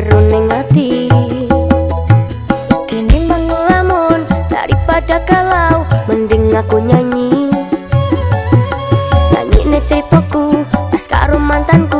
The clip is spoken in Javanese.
jeroning ati. Ini mengelamun daripada kalau mending aku nyanyi. Nyanyi ne ceritaku askar mantanku.